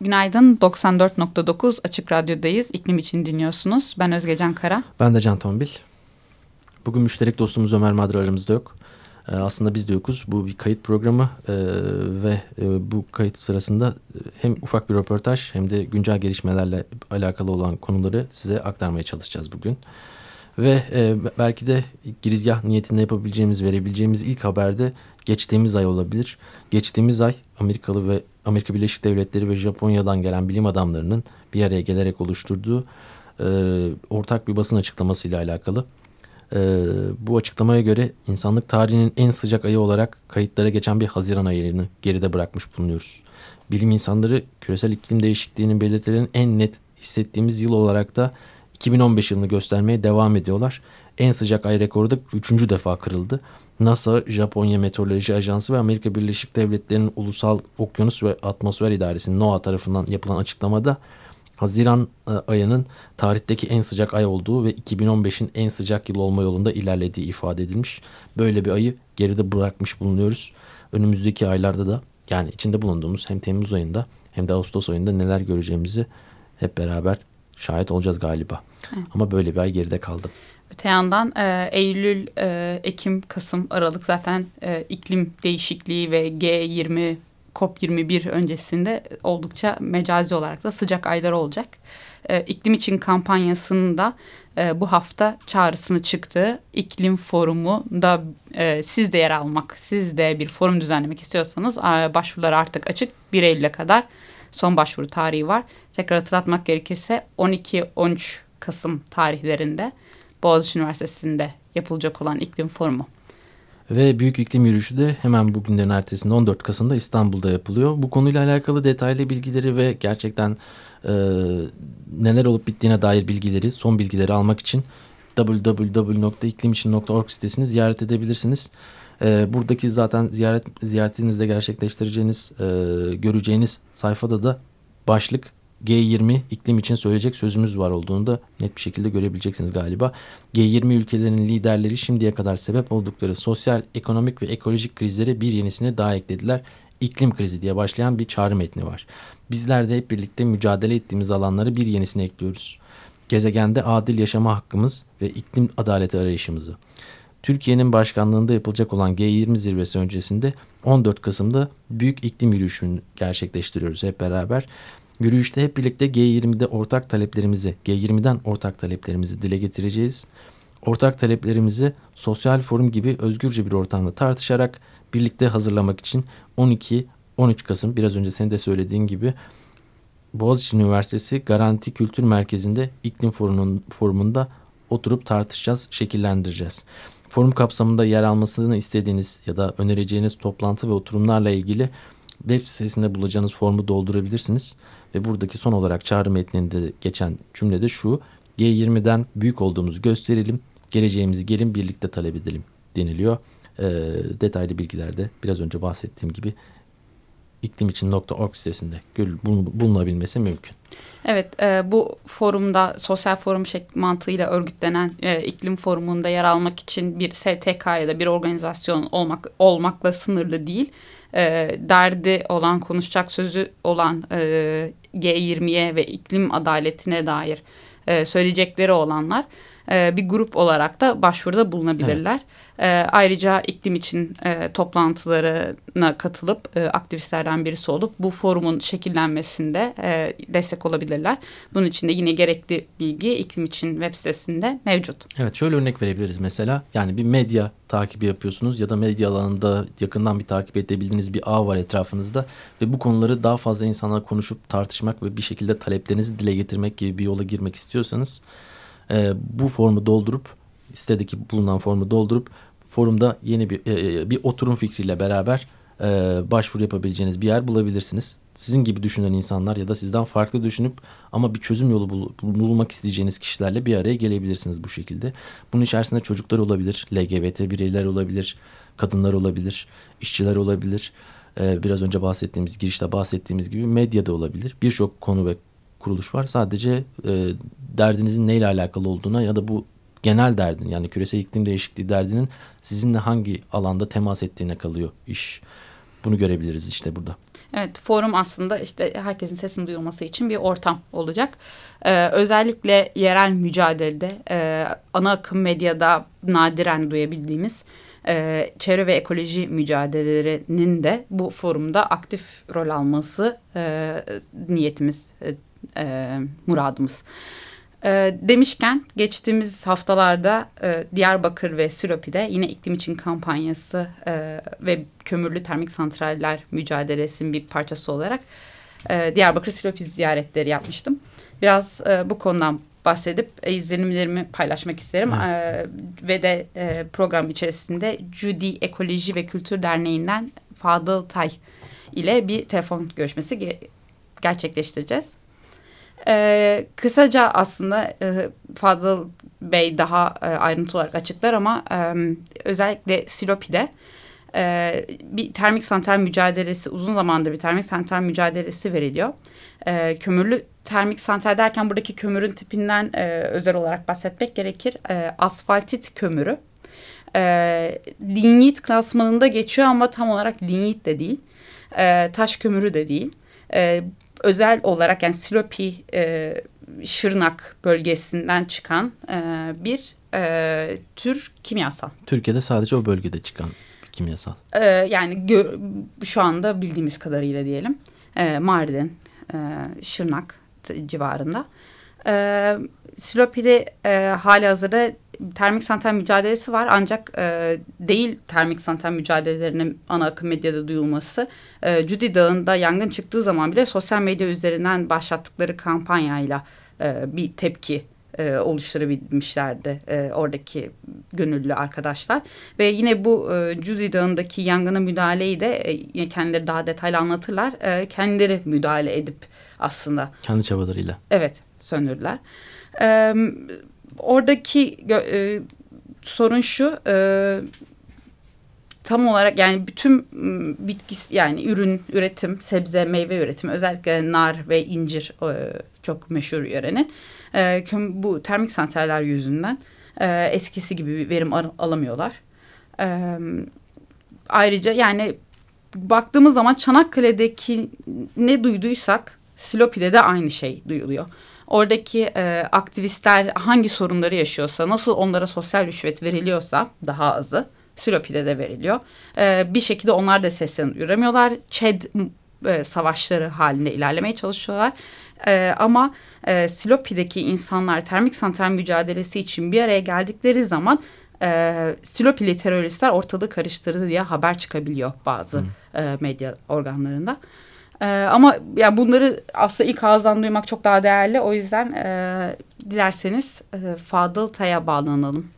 Günaydın 94.9 Açık Radyo'dayız. İklim için dinliyorsunuz. Ben Özge Can Kara. Ben de Can Tombil. Bugün müşterek dostumuz Ömer Madra aramızda yok. Ee, aslında biz de yokuz. Bu bir kayıt programı ee, ve e, bu kayıt sırasında hem ufak bir röportaj hem de güncel gelişmelerle alakalı olan konuları size aktarmaya çalışacağız bugün. Ve e, belki de girizgah niyetinde yapabileceğimiz, verebileceğimiz ilk haberde geçtiğimiz ay olabilir. Geçtiğimiz ay Amerikalı ve Amerika Birleşik Devletleri ve Japonya'dan gelen bilim adamlarının bir araya gelerek oluşturduğu e, ortak bir basın açıklamasıyla alakalı. E, bu açıklamaya göre insanlık tarihinin en sıcak ayı olarak kayıtlara geçen bir Haziran ayını geride bırakmış bulunuyoruz. Bilim insanları küresel iklim değişikliğinin belirtilerini en net hissettiğimiz yıl olarak da 2015 yılını göstermeye devam ediyorlar. En sıcak ay rekoru da 3. defa kırıldı. NASA, Japonya Meteoroloji Ajansı ve Amerika Birleşik Devletleri'nin Ulusal Okyanus ve Atmosfer İdaresi NOAA tarafından yapılan açıklamada Haziran e, ayının tarihteki en sıcak ay olduğu ve 2015'in en sıcak yıl olma yolunda ilerlediği ifade edilmiş. Böyle bir ayı geride bırakmış bulunuyoruz. Önümüzdeki aylarda da yani içinde bulunduğumuz hem Temmuz ayında hem de Ağustos ayında neler göreceğimizi hep beraber şahit olacağız galiba. Evet. Ama böyle bir ay geride kaldı. Öte yandan e, Eylül, e, Ekim, Kasım, Aralık zaten e, iklim değişikliği ve G20, COP21 öncesinde oldukça mecazi olarak da sıcak aylar olacak. E, iklim için kampanyasında e, bu hafta çağrısını çıktı. İklim forumu da e, siz de yer almak, siz de bir forum düzenlemek istiyorsanız e, başvurular artık açık. 1 Eylül'e kadar son başvuru tarihi var. Tekrar hatırlatmak gerekirse 12-13 Kasım tarihlerinde Boğaziçi Üniversitesi'nde yapılacak olan iklim forumu. Ve Büyük iklim Yürüyüşü de hemen bugünlerin ertesinde 14 Kasım'da İstanbul'da yapılıyor. Bu konuyla alakalı detaylı bilgileri ve gerçekten e, neler olup bittiğine dair bilgileri, son bilgileri almak için www.iklimicin.org sitesini ziyaret edebilirsiniz. E, buradaki zaten ziyaret ziyaretinizde gerçekleştireceğiniz, e, göreceğiniz sayfada da başlık G20 iklim için söyleyecek sözümüz var olduğunu da net bir şekilde görebileceksiniz galiba. G20 ülkelerinin liderleri şimdiye kadar sebep oldukları sosyal, ekonomik ve ekolojik krizlere bir yenisini daha eklediler. İklim krizi diye başlayan bir çağrı metni var. Bizler de hep birlikte mücadele ettiğimiz alanları bir yenisine ekliyoruz. Gezegende adil yaşama hakkımız ve iklim adaleti arayışımızı. Türkiye'nin başkanlığında yapılacak olan G20 zirvesi öncesinde 14 Kasım'da büyük iklim yürüyüşünü gerçekleştiriyoruz hep beraber. Yürüyüşte hep birlikte G20'de ortak taleplerimizi, G20'den ortak taleplerimizi dile getireceğiz. Ortak taleplerimizi sosyal forum gibi özgürce bir ortamda tartışarak birlikte hazırlamak için 12-13 Kasım biraz önce senin de söylediğin gibi Boğaziçi Üniversitesi Garanti Kültür Merkezi'nde iklim forumunun, forumunda oturup tartışacağız, şekillendireceğiz. Forum kapsamında yer almasını istediğiniz ya da önereceğiniz toplantı ve oturumlarla ilgili web sitesinde bulacağınız formu doldurabilirsiniz. Ve buradaki son olarak çağrı metninde geçen cümlede şu. G20'den büyük olduğumuzu gösterelim. Geleceğimizi gelin birlikte talep edelim deniliyor. E, detaylı bilgilerde biraz önce bahsettiğim gibi iklimicin.org sitesinde bulunabilmesi mümkün. Evet e, bu forumda sosyal forum şek mantığıyla örgütlenen e, iklim forumunda yer almak için bir STK ya da bir organizasyon olmak olmakla sınırlı değil. E, derdi olan konuşacak sözü olan e, G20'ye ve iklim adaletine dair e, söyleyecekleri olanlar e, bir grup olarak da başvuruda bulunabilirler. Evet. E, ayrıca iklim için e, toplantılarına katılıp e, aktivistlerden birisi olup bu forumun şekillenmesinde e, destek olabilirler. Bunun için de yine gerekli bilgi iklim için web sitesinde mevcut. Evet şöyle örnek verebiliriz mesela yani bir medya takibi yapıyorsunuz ya da medya alanında yakından bir takip edebildiğiniz bir ağ var etrafınızda ve bu konuları daha fazla insanlarla konuşup tartışmak ve bir şekilde taleplerinizi dile getirmek gibi bir yola girmek istiyorsanız e, bu formu doldurup sitedeki bulunan formu doldurup forumda yeni bir e, e, bir oturum fikriyle beraber e, başvuru yapabileceğiniz bir yer bulabilirsiniz. Sizin gibi düşünen insanlar ya da sizden farklı düşünüp ama bir çözüm yolu bul bulmak isteyeceğiniz kişilerle bir araya gelebilirsiniz bu şekilde. Bunun içerisinde çocuklar olabilir, LGBT bireyler olabilir, kadınlar olabilir, işçiler olabilir. Ee, biraz önce bahsettiğimiz, girişte bahsettiğimiz gibi medyada olabilir. Birçok konu ve kuruluş var. Sadece e, derdinizin neyle alakalı olduğuna ya da bu genel derdin yani küresel iklim değişikliği derdinin sizinle hangi alanda temas ettiğine kalıyor iş. Bunu görebiliriz işte burada. Evet forum aslında işte herkesin sesini duyulması için bir ortam olacak. Ee, özellikle yerel mücadelede e, ana akım medyada nadiren duyabildiğimiz e, çevre ve ekoloji mücadelelerinin de bu forumda aktif rol alması e, niyetimiz, e, e, muradımız. E, demişken geçtiğimiz haftalarda e, Diyarbakır ve Silopi'de yine iklim için kampanyası e, ve kömürlü termik santraller mücadelesinin bir parçası olarak e, Diyarbakır Silopi ziyaretleri yapmıştım. Biraz e, bu konudan bahsedip e, izlenimlerimi paylaşmak isterim. Evet. E, ve de e, program içerisinde Judy Ekoloji ve Kültür Derneği'nden Fadıl Tay ile bir telefon görüşmesi ge gerçekleştireceğiz. E, kısaca aslında e, Fadıl Bey daha e, ayrıntı olarak açıklar ama e, özellikle Silopi'de e, bir termik santral mücadelesi uzun zamandır bir termik santral mücadelesi veriliyor. E, kömürlü termik santral derken buradaki kömürün tipinden e, özel olarak bahsetmek gerekir. E, asfaltit kömürü. E, lignit klasmanında geçiyor ama tam olarak lignit de değil. E, taş kömürü de değil. E, özel olarak yani Silopi e, Şırnak bölgesinden çıkan e, bir e, tür kimyasal. Türkiye'de sadece o bölgede çıkan bir kimyasal. E, yani şu anda bildiğimiz kadarıyla diyelim. E, Mardin, e, Şırnak civarında. E, Silopi'de e, hali hazırda termik santral mücadelesi var ancak e, değil termik santral mücadelelerinin ana akım medyada duyulması. E, Cudi Dağı'nda yangın çıktığı zaman bile sosyal medya üzerinden başlattıkları kampanyayla e, bir tepki e, oluşturabilmişlerdi e, oradaki gönüllü arkadaşlar. Ve yine bu e, Cudi Dağı'ndaki yangına müdahaleyi de e, yine kendileri daha detaylı anlatırlar. E, kendileri müdahale edip aslında. Kendi çabalarıyla. Evet söndürdüler. E, oradaki e, sorun şu e, tam olarak yani bütün bitkis yani ürün üretim sebze meyve üretimi özellikle nar ve incir e, çok meşhur yörenin e, bu termik santraller yüzünden e, eskisi gibi bir verim alamıyorlar. E, ayrıca yani baktığımız zaman Çanakkale'deki ne duyduysak Silopi'de de aynı şey duyuluyor. Oradaki e, aktivistler hangi sorunları yaşıyorsa, nasıl onlara sosyal rüşvet veriliyorsa daha azı Silopi'de de veriliyor. E, bir şekilde onlar da seslerini duyuramıyorlar. ÇED e, savaşları halinde ilerlemeye çalışıyorlar. E, ama e, Silopi'deki insanlar termik santral mücadelesi için bir araya geldikleri zaman e, Silopili teröristler ortalığı karıştırdı diye haber çıkabiliyor bazı e, medya organlarında. E, ama yani bunları aslında ilk ağızdan duymak çok daha değerli. O yüzden e, dilerseniz e, Fadıl Tay'a bağlanalım.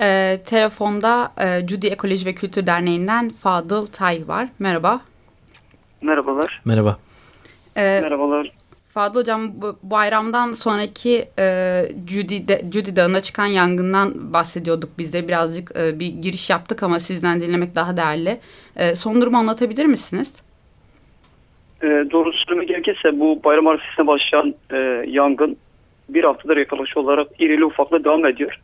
E, telefonda e, Judy Ekoloji ve Kültür Derneği'nden Fadıl Tay var. Merhaba. Merhabalar. Merhaba. E, Merhabalar. Fadıl Hocam bu bayramdan sonraki e, Judy, de, Judy Dağı'nda çıkan yangından bahsediyorduk biz de. Birazcık e, bir giriş yaptık ama sizden dinlemek daha değerli. E, son durumu anlatabilir misiniz? E, doğru söylemek gerekirse bu bayram arifesine başlayan e, yangın bir haftadır yaklaşık olarak irili ufaklı devam ediyor.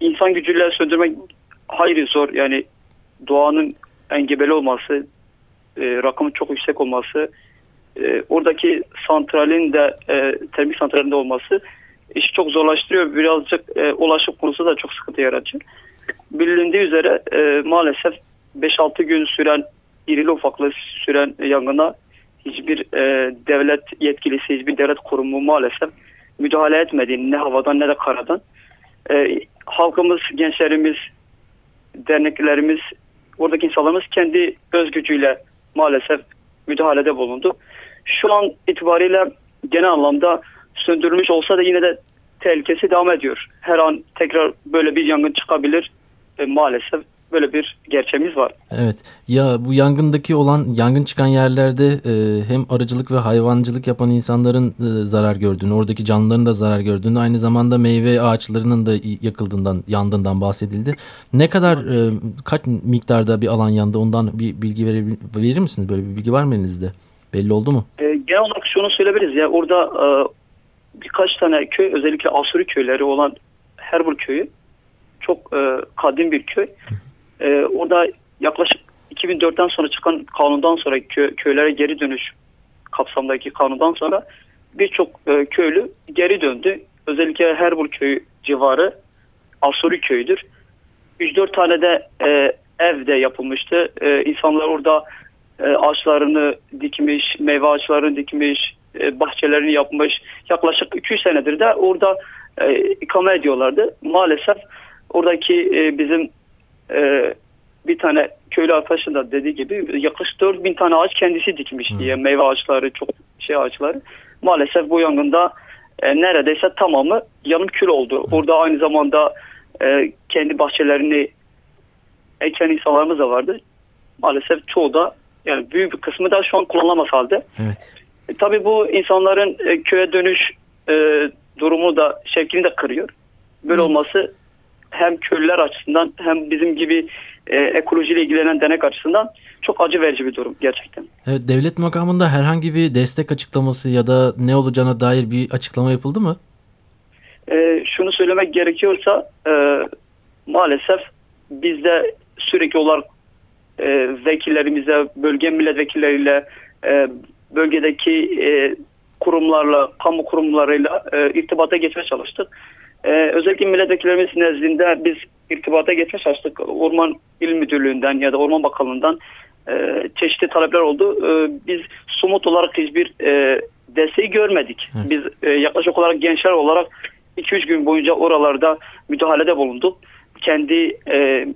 İnsan gücüyle söndürmek hayli zor. Yani doğanın engebeli olması, e, rakamın çok yüksek olması e, oradaki santralin de e, termik santralinde olması işi çok zorlaştırıyor. Birazcık e, ulaşım konusu da çok sıkıntı yaratıyor. Bilindiği üzere e, maalesef 5-6 gün süren irili ufaklı süren yangına hiçbir e, devlet yetkilisi, hiçbir devlet kurumu maalesef müdahale etmedi. Ne havadan ne de karadan. E, halkımız, gençlerimiz, derneklerimiz, oradaki insanlarımız kendi özgücüyle maalesef müdahalede bulundu şu an itibariyle genel anlamda söndürülmüş olsa da yine de tehlikesi devam ediyor. Her an tekrar böyle bir yangın çıkabilir. E, maalesef böyle bir gerçeğimiz var. Evet. Ya bu yangındaki olan yangın çıkan yerlerde e, hem arıcılık ve hayvancılık yapan insanların e, zarar gördüğünü, oradaki canlıların da zarar gördüğünü, aynı zamanda meyve ağaçlarının da yakıldığından, yandığından bahsedildi. Ne kadar e, kaç miktarda bir alan yandı ondan bir bilgi verir, verir misiniz? Böyle bir bilgi var mı elinizde? Belli oldu mu? E, genel olarak şunu söyleyebiliriz ya orada e, birkaç tane köy özellikle Asuri köyleri olan Herbur köyü çok e, kadim bir köy. E, orada yaklaşık 2004'ten sonra çıkan kanundan sonra kö, köylere geri dönüş kapsamdaki kanundan sonra birçok e, köylü geri döndü. Özellikle Herbur köyü civarı Asuri köyüdür. 3-4 tane de e, ev de yapılmıştı. E, insanlar orada ağaçlarını dikmiş, meyve ağaçlarını dikmiş, e, bahçelerini yapmış. Yaklaşık 200 senedir de orada e, ikame ediyorlardı. Maalesef oradaki e, bizim e, bir tane köylü arkadaşın da dediği gibi yaklaşık 4000 tane ağaç kendisi dikmiş diye meyve ağaçları çok şey ağaçları. Maalesef bu yangında e, neredeyse tamamı yanım kül oldu. Orada aynı zamanda e, kendi bahçelerini eken insanlarımız da vardı. Maalesef çoğu da yani büyük bir kısmı da şu an kullanılamaz halde. Evet. E, tabii bu insanların e, köye dönüş e, durumu da şevkini de kırıyor. Böyle Evet. olması hem köylüler açısından hem bizim gibi e, ekolojiyle ilgilenen denek açısından çok acı verici bir durum gerçekten. Evet, devlet makamında herhangi bir destek açıklaması ya da ne olacağına dair bir açıklama yapıldı mı? E, şunu söylemek gerekiyorsa e, maalesef biz de sürekli olarak e, vekillerimize, bölge milletvekilleriyle, e, bölgedeki e, kurumlarla, kamu kurumlarıyla e, irtibata geçmeye çalıştık. E, özellikle milletvekillerimiz nezdinde biz irtibata geçmeye çalıştık. Orman İl Müdürlüğü'nden ya da Orman Bakanlığı'ndan e, çeşitli talepler oldu. E, biz somut olarak hiçbir e, desteği görmedik. Evet. Biz e, yaklaşık olarak gençler olarak 2-3 gün boyunca oralarda müdahalede bulunduk. Kendi e,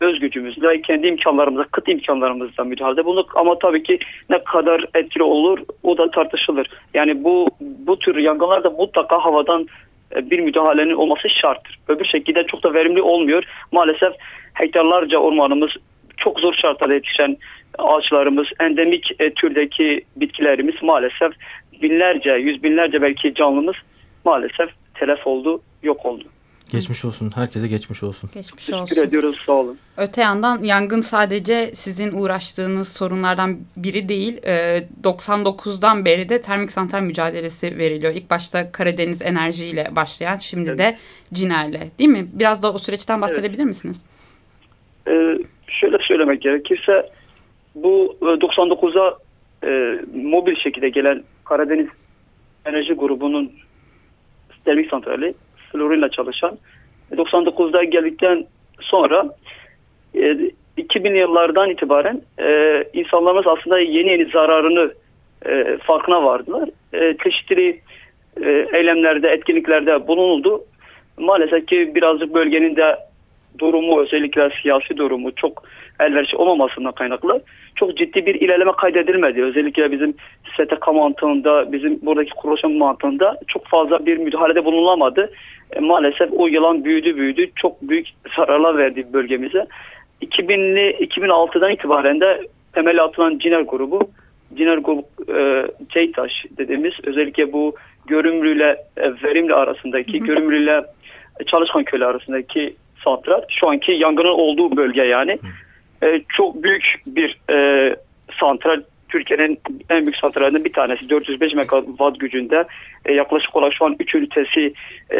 öz gücümüzle, kendi imkanlarımızla, kıt imkanlarımızla müdahalede bulunduk. Ama tabii ki ne kadar etkili olur o da tartışılır. Yani bu bu tür yangınlarda mutlaka havadan e, bir müdahalenin olması şarttır. Öbür şekilde çok da verimli olmuyor. Maalesef hektarlarca ormanımız, çok zor şartlarda yetişen ağaçlarımız, endemik e, türdeki bitkilerimiz maalesef binlerce, yüz binlerce belki canlımız maalesef telef oldu, yok oldu. Geçmiş olsun. Herkese geçmiş olsun. Geçmiş Teşekkür olsun. ediyoruz, sağ olun. Öte yandan yangın sadece sizin uğraştığınız sorunlardan biri değil. Ee, 99'dan beri de termik santral mücadelesi veriliyor. İlk başta Karadeniz Enerji ile başlayan şimdi de Ciner'le değil mi? Biraz da o süreçten bahsedebilir misiniz? Ee, şöyle söylemek gerekirse bu e, 99'a e, mobil şekilde gelen Karadeniz Enerji Grubu'nun termik santrali floruyla çalışan 99'da geldikten sonra e, 2000 yıllardan itibaren e, insanlarımız aslında yeni yeni zararını e, farkına vardılar. E, çeşitli e, eylemlerde, etkinliklerde bulunuldu. Maalesef ki birazcık bölgenin de durumu özellikle siyasi durumu çok elverişli olmamasından kaynaklı çok ciddi bir ilerleme kaydedilmedi. Özellikle bizim STK mantığında, bizim buradaki kuruluşun mantığında çok fazla bir müdahalede bulunulamadı. E, maalesef o yılan büyüdü büyüdü. Çok büyük zararlar verdi bölgemize. 2000'li 2006'dan itibaren de temeli atılan Ciner grubu, Ciner grubu e, Ceytaş dediğimiz özellikle bu Görümlü ile e, Verimli arasındaki, Görümlü ile Çalışkan Köyü arasındaki santral şu anki yangının olduğu bölge yani. E, çok büyük bir e, santral Türkiye'nin en büyük santrallerinden bir tanesi. 405 megawatt gücünde e, yaklaşık olarak şu an 3 ünitesi e,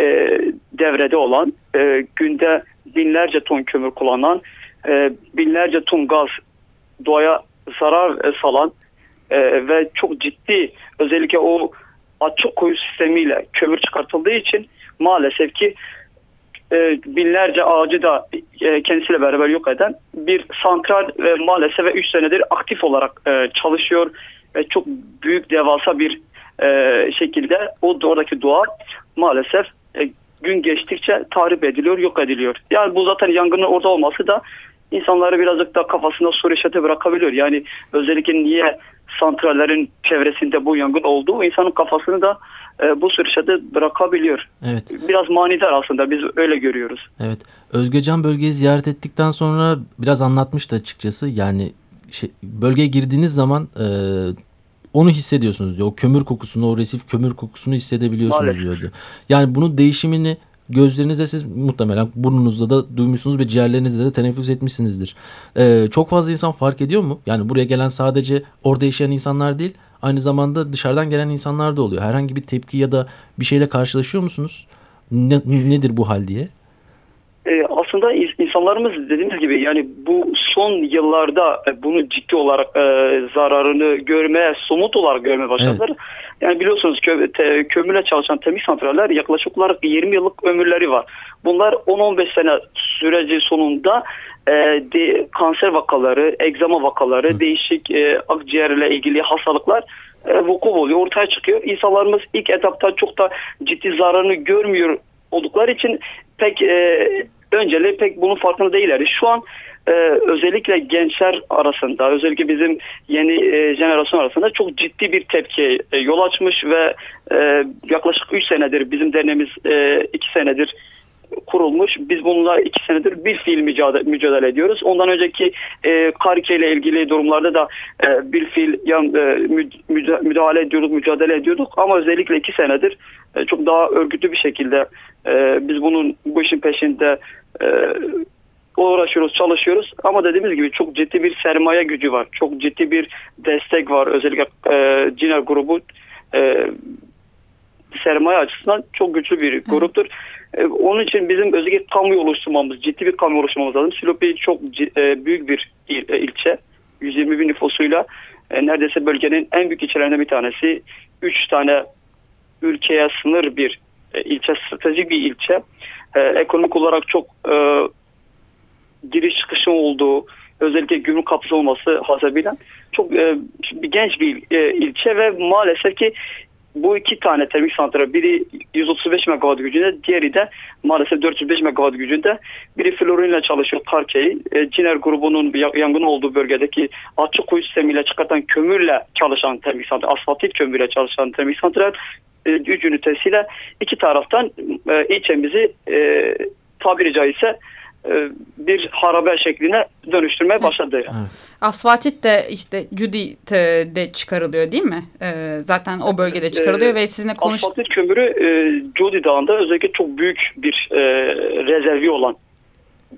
devrede olan e, günde binlerce ton kömür kullanan e, binlerce ton gaz doğaya zarar e, salan e, ve çok ciddi özellikle o açık kuyu sistemiyle kömür çıkartıldığı için maalesef ki e, binlerce ağacı da e, kendisiyle beraber yok eden bir santral ve maalesef 3 senedir aktif olarak e, çalışıyor ve çok büyük devasa bir şekilde o oradaki doğa maalesef gün geçtikçe tahrip ediliyor, yok ediliyor. Yani bu zaten yangının orada olması da insanları birazcık da kafasında soru işareti bırakabiliyor. Yani özellikle niye santrallerin çevresinde bu yangın olduğu insanın kafasını da e, bu soru işareti bırakabiliyor. Evet. Biraz manidar aslında biz öyle görüyoruz. Evet. Özgecan bölgeyi ziyaret ettikten sonra biraz anlatmıştı açıkçası. Yani şey, bölgeye girdiğiniz zaman e, onu hissediyorsunuz diyor. O kömür kokusunu, o resif kömür kokusunu hissedebiliyorsunuz Maalesef. diyordu. Yani bunun değişimini gözlerinizle siz muhtemelen burnunuzda da duymuşsunuz ve ciğerlerinizle de teneffüs etmişsinizdir. E, çok fazla insan fark ediyor mu? Yani buraya gelen sadece orada yaşayan insanlar değil, aynı zamanda dışarıdan gelen insanlar da oluyor. Herhangi bir tepki ya da bir şeyle karşılaşıyor musunuz? Ne, nedir bu hal diye? E, aslında insanlarımız dediğimiz gibi yani bu son yıllarda e, bunu ciddi olarak e, zararını görmeye, somut olarak görmeye başladılar. Evet. Yani biliyorsunuz kö, te, kömürle çalışan temiz santraller yaklaşık olarak 20 yıllık ömürleri var. Bunlar 10-15 sene süreci sonunda e, de, kanser vakaları, egzama vakaları, Hı. değişik e, akciğerle ilgili hastalıklar e, vuku oluyor, ortaya çıkıyor. İnsanlarımız ilk etapta çok da ciddi zararını görmüyor oldukları için pek e, önceli pek bunun farkında değillerdi. Şu an e, özellikle gençler arasında özellikle bizim yeni e, jenerasyon arasında çok ciddi bir tepki e, yol açmış ve e, yaklaşık 3 senedir bizim derneğimiz 2 e, senedir kurulmuş. Biz bununla iki senedir bir fiil mücadele, mücadele ediyoruz. Ondan önceki e, Karike ile ilgili durumlarda da e, bir fiil yan, e, müdahale ediyorduk, mücadele ediyorduk. Ama özellikle iki senedir e, çok daha örgütlü bir şekilde e, biz bunun bu işin peşinde e, uğraşıyoruz, çalışıyoruz. Ama dediğimiz gibi çok ciddi bir sermaye gücü var. Çok ciddi bir destek var. Özellikle e, Ciner grubu e, sermaye açısından çok güçlü bir gruptur. E, onun için bizim özellikle kamu oluşturmamız, ciddi bir kamu oluşturmamız lazım. Silopi çok e, büyük bir il, e, ilçe. 120 bin nüfusuyla e, neredeyse bölgenin en büyük ilçelerinden bir tanesi. Üç tane ülkeye sınır bir ilçe, stratejik bir ilçe. E, ekonomik olarak çok e, giriş çıkışın olduğu, özellikle gümrük kapısı olması hasebiyle çok e, genç bir e, ilçe ve maalesef ki bu iki tane termik santral biri 135 megawatt gücünde diğeri de maalesef 405 megawatt gücünde biri florinle çalışıyor Karkey. E, Ciner grubunun yangın olduğu bölgedeki açık kuyu sistemiyle çıkartan kömürle çalışan termik santral, asfaltit kömürle çalışan termik santral e, güç ünitesiyle iki taraftan e, ilçemizi e, tabiri caizse e, bir harabe şekline dönüştürmeye başladı. Evet. Asfaltit de işte Judy'de çıkarılıyor değil mi? Ee, zaten o bölgede çıkarılıyor ee, ve sizinle konuş... Asfaltit kömürü e, Judy Dağı'nda özellikle çok büyük bir e, rezervi olan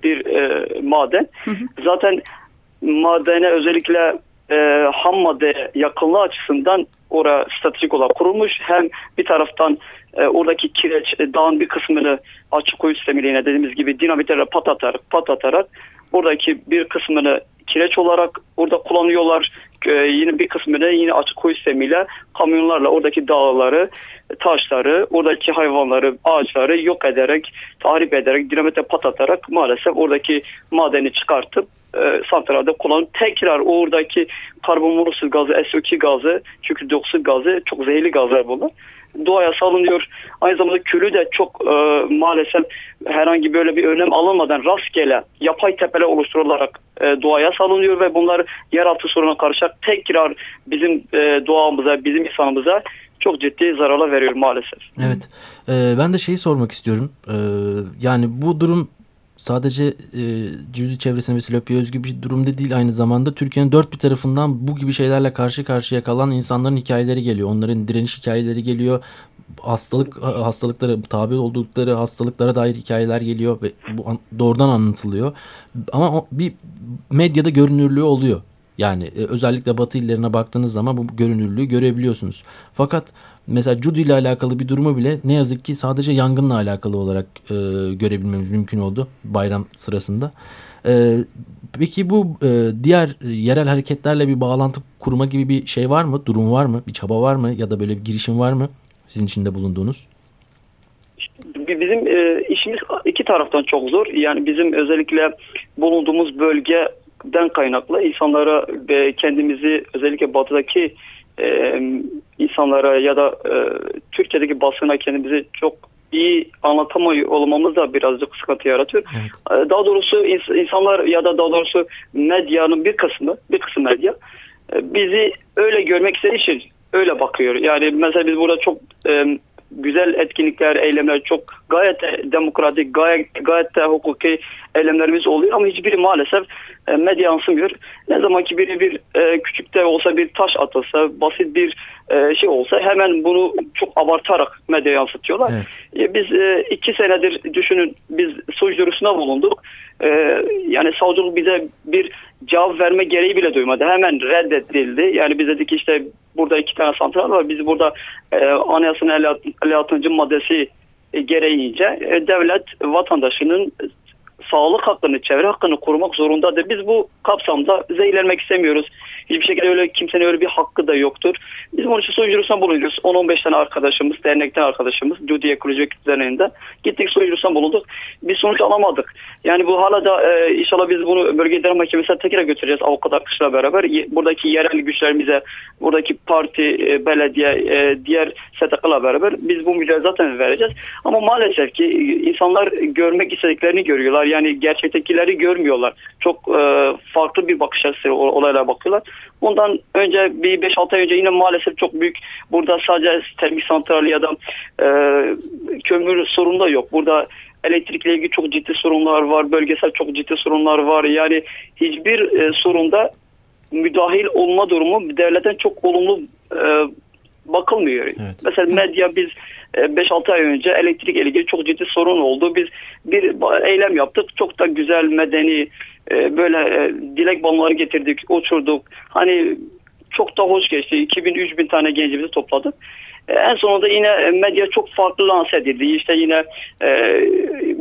bir e, maden. Hı hı. Zaten madene özellikle e, ham madde yakınlığı açısından oraya stratejik olarak kurulmuş. Hem bir taraftan e, oradaki kireç e, dağın bir kısmını açık koyu sistemiyle dediğimiz gibi dinamitlerle patlatarak, patlatarak oradaki bir kısmını kireç olarak orada kullanıyorlar. E, yine bir kısmını yine açık koyu sistemiyle kamyonlarla oradaki dağları, taşları, oradaki hayvanları, ağaçları yok ederek, tahrip ederek, dinamitle patlatarak maalesef oradaki madeni çıkartıp e, santralde kullanıp tekrar oradaki karbon monoksit gazı, SO2 gazı, çünkü dioksit gazı çok zehirli gazlar bunlar doğaya salınıyor. Aynı zamanda külü de çok e, maalesef herhangi böyle bir önlem alınmadan rastgele yapay tepeler oluşturularak e, doğaya salınıyor ve bunlar yeraltı soruna karışarak tekrar bizim e, doğamıza, bizim insanımıza çok ciddi zararlar veriyor maalesef. Evet. Ee, ben de şeyi sormak istiyorum. Ee, yani bu durum sadece e, Judy çevresine ve Silopi'ye özgü bir durumda değil aynı zamanda Türkiye'nin dört bir tarafından bu gibi şeylerle karşı karşıya kalan insanların hikayeleri geliyor. Onların direniş hikayeleri geliyor. Hastalık hastalıkları tabi oldukları hastalıklara dair hikayeler geliyor ve bu doğrudan anlatılıyor. Ama bir medyada görünürlüğü oluyor. Yani e, özellikle Batı illerine baktığınız zaman bu görünürlüğü görebiliyorsunuz. Fakat mesela Judy ile alakalı bir durumu bile ne yazık ki sadece yangınla alakalı olarak e, görebilmemiz mümkün oldu bayram sırasında. E, peki bu e, diğer yerel hareketlerle bir bağlantı kurma gibi bir şey var mı? Durum var mı? Bir çaba var mı? Ya da böyle bir girişim var mı? Sizin içinde bulunduğunuz? Bizim e, işimiz iki taraftan çok zor. Yani bizim özellikle bulunduğumuz bölgeden kaynaklı insanlara ve kendimizi özellikle batıdaki e, insanlara ya da e, Türkiye'deki basına kendimizi çok iyi anlatamıyor olmamız da birazcık sıkıntı yaratıyor. Evet. E, daha doğrusu insanlar ya da daha doğrusu medyanın bir kısmı, bir kısım medya e, bizi öyle görmek istediği için öyle bakıyor. Yani mesela biz burada çok e, güzel etkinlikler, eylemler çok gayet de demokratik, gayet gayet de hukuki eylemlerimiz oluyor ama hiçbiri maalesef e, medya yansımıyor. Ne zaman ki biri bir e, küçük de olsa bir taş atılsa, basit bir e, şey olsa hemen bunu çok abartarak medya yansıtıyorlar. Evet. E, biz e, iki senedir düşünün biz suç duyurusuna bulunduk. E, yani savcılık bize bir cevap verme gereği bile duymadı. Hemen reddedildi. Yani biz dedik işte burada iki tane santral var. Biz burada e, anayasanın 56. maddesi gereğince e, devlet vatandaşının sağlık hakkını, çevre hakkını korumak zorundadır. Biz bu kapsamda zehirlenmek istemiyoruz. Hiçbir şekilde öyle kimsenin öyle bir hakkı da yoktur. Biz bunun için soyunculuğundan bulunuyoruz. 10-15 tane arkadaşımız, dernekten arkadaşımız, Cudi Ekoloji Derneği'nde gittik soyunculuğundan bulunduk. Bir sonuç alamadık. Yani bu hala da e, inşallah biz bunu bölge idare mahkemesine tekrar götüreceğiz avukat arkadaşlarla beraber. Buradaki yerel güçlerimize, buradaki parti, e, belediye, e, diğer STK'la beraber biz bu mücadele zaten vereceğiz. Ama maalesef ki insanlar görmek istediklerini görüyorlar. Yani gerçektekileri görmüyorlar. Çok e, farklı bir bakış açısı olaylara bakıyorlar. Bundan önce bir 5-6 ay önce yine maalesef çok büyük burada sadece termik santrali ya da e, kömür sorunu da yok. Burada elektrikle ilgili çok ciddi sorunlar var. Bölgesel çok ciddi sorunlar var. Yani hiçbir e, sorunda müdahil olma durumu devletten çok olumlu e, bakılmıyor. Evet. Mesela medya biz 5-6 e, ay önce elektrik ile ilgili çok ciddi sorun oldu. Biz bir eylem yaptık. Çok da güzel, medeni e, böyle e, dilek balonları getirdik, uçurduk. Hani çok da hoş geçti. 2000-3000 tane gencimizi topladık. En sonunda yine medya çok farklı lanse edildi. İşte yine e,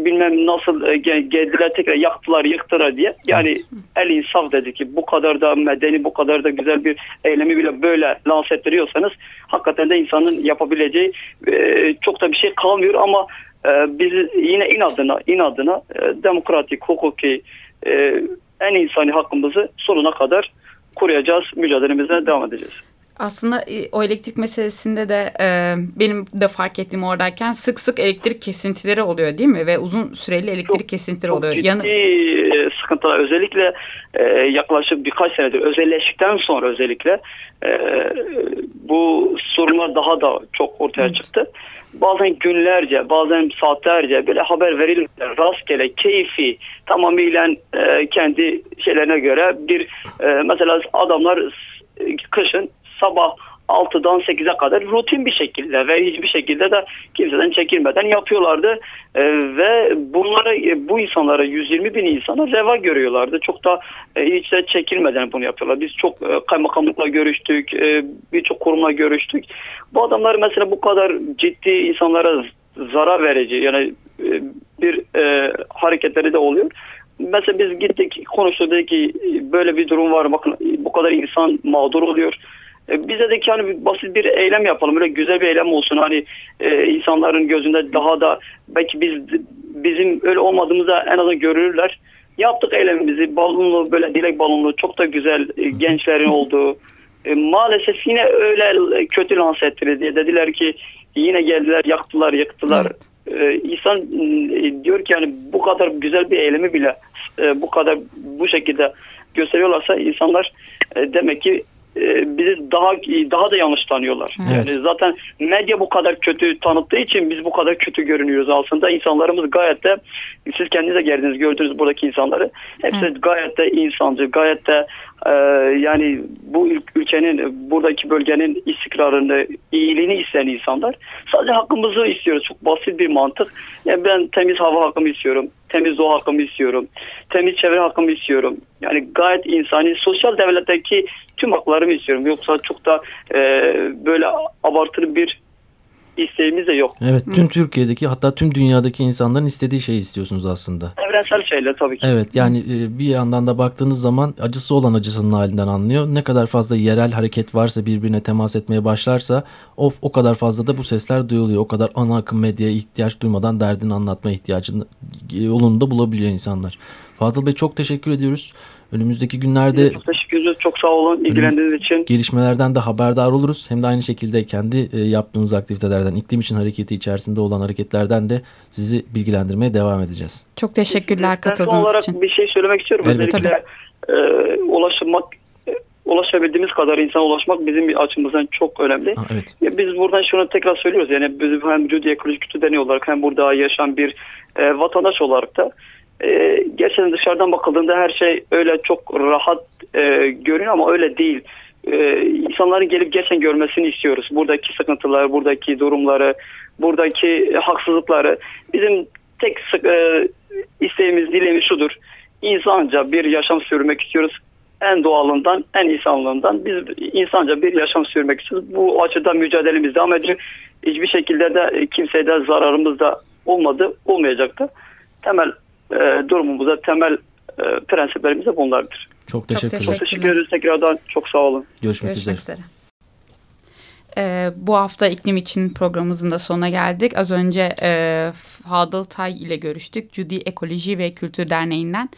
bilmem nasıl e, geldiler tekrar yaktılar yıktılar diye. Yani evet. el insaf dedi ki bu kadar da medeni bu kadar da güzel bir eylemi bile böyle lanse ettiriyorsanız hakikaten de insanın yapabileceği e, çok da bir şey kalmıyor ama e, biz yine inadına inadına e, demokratik hukuki e, en insani hakkımızı sonuna kadar koruyacağız, mücadelemize devam edeceğiz. Aslında e, o elektrik meselesinde de e, benim de fark ettiğim oradayken sık sık elektrik kesintileri oluyor değil mi? Ve uzun süreli elektrik çok, kesintileri oluyor. Çok ciddi Yanı... sıkıntılar özellikle e, yaklaşık birkaç senedir özelleştikten sonra özellikle e, bu sorunlar daha da çok ortaya evet. çıktı. Bazen günlerce, bazen saatlerce böyle haber verilirler. Rastgele, keyfi, tamamıyla e, kendi şeylerine göre bir e, mesela adamlar kışın sabah 6'dan 8'e kadar rutin bir şekilde ve hiçbir şekilde de kimseden çekilmeden yapıyorlardı. E, ve bunları e, bu insanlara 120 bin insana reva görüyorlardı. Çok da e, hiç de çekilmeden bunu yapıyorlar. Biz çok e, kaymakamlıkla görüştük, e, birçok kurumla görüştük. Bu adamlar mesela bu kadar ciddi insanlara zarar verici yani e, bir e, hareketleri de oluyor. Mesela biz gittik konuştuk dedik ki böyle bir durum var bakın bu kadar insan mağdur oluyor bize de hani basit bir eylem yapalım. Böyle güzel bir eylem olsun. Hani e, insanların gözünde daha da belki biz bizim öyle olmadığımızda en azından görürler. Yaptık eylemimizi. Balonlu böyle dilek balonlu çok da güzel e, gençlerin olduğu. E, maalesef yine öyle kötü lanse ettiler diye dediler ki yine geldiler yaktılar yıktılar. Evet. E, insan e, diyor ki yani bu kadar güzel bir eylemi bile e, bu kadar bu şekilde gösteriyorlarsa insanlar e, demek ki e, bizi daha daha da yanlış tanıyorlar. Evet. Yani zaten medya bu kadar kötü tanıttığı için biz bu kadar kötü görünüyoruz aslında. İnsanlarımız gayet de siz kendiniz de geldiniz gördünüz buradaki insanları. Hepsi evet. gayet de insancı, gayet de e, yani bu ülkenin, buradaki bölgenin istikrarını, iyiliğini isteyen insanlar. Sadece hakkımızı istiyoruz. Çok basit bir mantık. Yani ben temiz hava hakkımı istiyorum. Temiz doğa hakkımı istiyorum. Temiz çevre hakkımı istiyorum. Yani gayet insani, sosyal devletteki tüm haklarımı istiyorum. Yoksa çok da e, böyle abartılı bir isteğimiz de yok. Evet tüm Hı. Türkiye'deki hatta tüm dünyadaki insanların istediği şeyi istiyorsunuz aslında. Evrensel şeyler tabii ki. Evet yani e, bir yandan da baktığınız zaman acısı olan acısının halinden anlıyor. Ne kadar fazla yerel hareket varsa birbirine temas etmeye başlarsa of o kadar fazla da bu sesler duyuluyor. O kadar ana akım medyaya ihtiyaç duymadan derdini anlatma ihtiyacını yolunu da bulabiliyor insanlar. Fadıl Bey çok teşekkür ediyoruz. Önümüzdeki günlerde çok teşekkür ederiz. Çok sağ olun ilgilendiğiniz için. Gelişmelerden de haberdar oluruz. Hem de aynı şekilde kendi e, yaptığımız aktivitelerden, iklim için hareketi içerisinde olan hareketlerden de sizi bilgilendirmeye devam edeceğiz. Çok teşekkürler katıldığınız olarak için. bir şey söylemek istiyorum. Elbette. Özellikle e, ulaşmak e, ulaşabildiğimiz kadar insana ulaşmak bizim bir açımızdan çok önemli. Ha, evet. Biz buradan şunu tekrar söylüyoruz. Yani biz hem Cudi Ekolojik Kütü Derneği olarak hem burada yaşayan bir e, vatandaş olarak da e, gerçekten dışarıdan bakıldığında her şey öyle çok rahat e, görünüyor ama öyle değil. E, insanların gelip gerçekten görmesini istiyoruz. Buradaki sıkıntılar, buradaki durumları, buradaki haksızlıkları. Bizim tek sık, e, isteğimiz, dileğimiz şudur. İnsanca bir yaşam sürmek istiyoruz. En doğalından, en insanlığından biz insanca bir yaşam sürmek istiyoruz. Bu açıdan mücadelemiz devam edecek. Hiçbir şekilde de kimseye de zararımız da olmadı, olmayacaktı. Temel e, durumumuzda temel e, prensiplerimiz de bunlardır. Çok teşekkürler. teşekkür- Çok teşekkür ederiz tekrardan. Çok sağ olun. Görüşmek, Görüşmek üzere. üzere. Ee, bu hafta iklim için programımızın da sonuna geldik. Az önce e, Fadıl Tay ile görüştük. Judy Ekoloji ve Kültür Derneği'nden.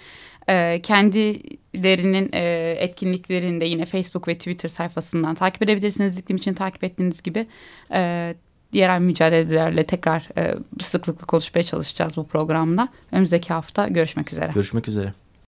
E, kendilerinin e, etkinliklerini de yine Facebook ve Twitter sayfasından takip edebilirsiniz. İklim için takip ettiğiniz gibi e, yerel mücadelelerle tekrar e, sıklıkla konuşmaya çalışacağız bu programda. Önümüzdeki hafta görüşmek üzere. Görüşmek üzere.